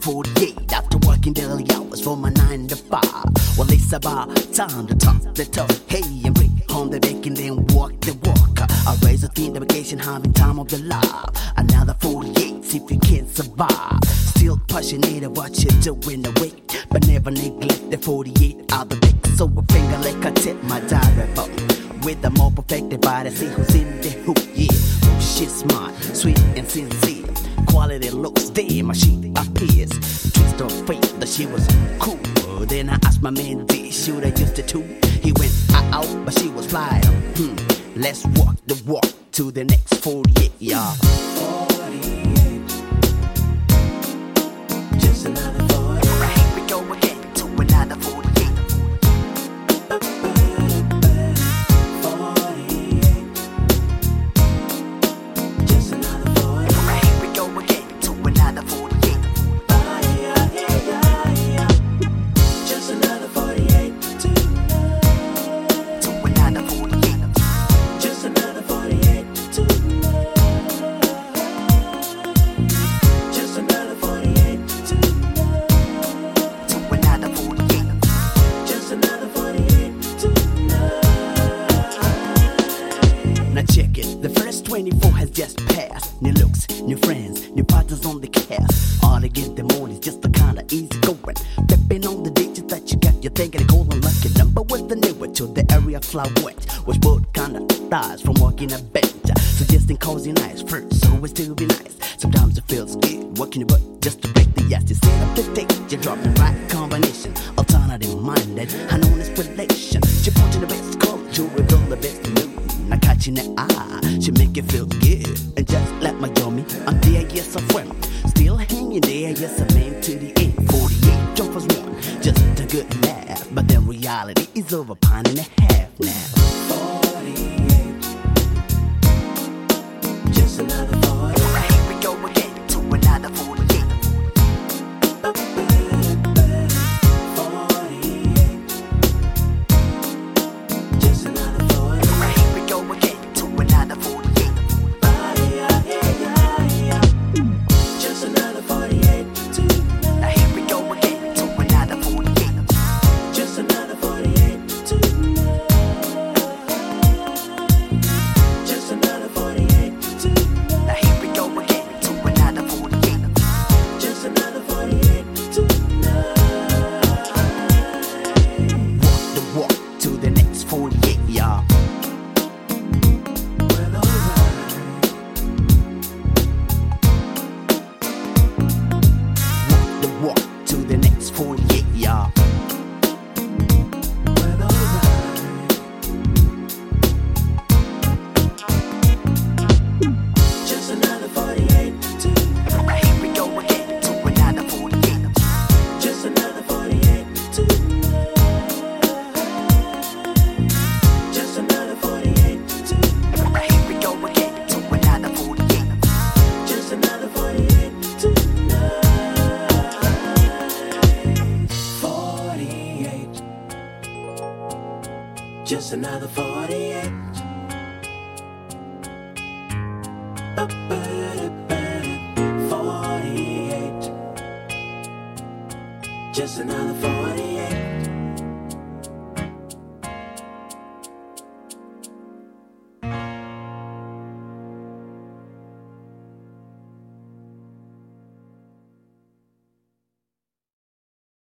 48 after working daily hours from my 9 to 5. Well, it's about time to talk the talk. Hey, and bring home the bacon, then walk the walk. I raise a thin vacation, having time of your life. Another 48 if you can't survive. Still passionate of what you're doing away, but never neglect the 48 out the way. So a finger like I tip my diary phone. With a more perfected body, see who's in the hoop, yeah. She's smart, sweet, and sincere. Quality looks damn, she appears. Twist of fate that she was cool. Then I asked my man, did should I used to too? He went out, but she was flying. Hmm. Let's walk the walk to the next 48, y'all. 48. Just another looks, new friends, new partners on the cast. All them on is just the kinda easy going. Pepping on the digits that you got, you're thinking a golden lucky number with the newer to the area fly wet. Which both kinda thighs from walking a bench. Suggesting cozy nights first, so it's to be nice. Sometimes it feels good, working your butt just to break the ice. You set up the date, you drop the right combination. Alternative minded, I know this relation. Put in the best color to reveal the best mood. Now catching the ah, eye, she make you feel good. And just like my yummy, I'm there, yes, I friend. Still hanging there, yes, I'm into the end. 48 jumpers one, just a good laugh. But then reality is over pine and a half now. 48. Just another 40. Here we go again to another 48. 48. Just another 48. Forty-eight. Just another 48.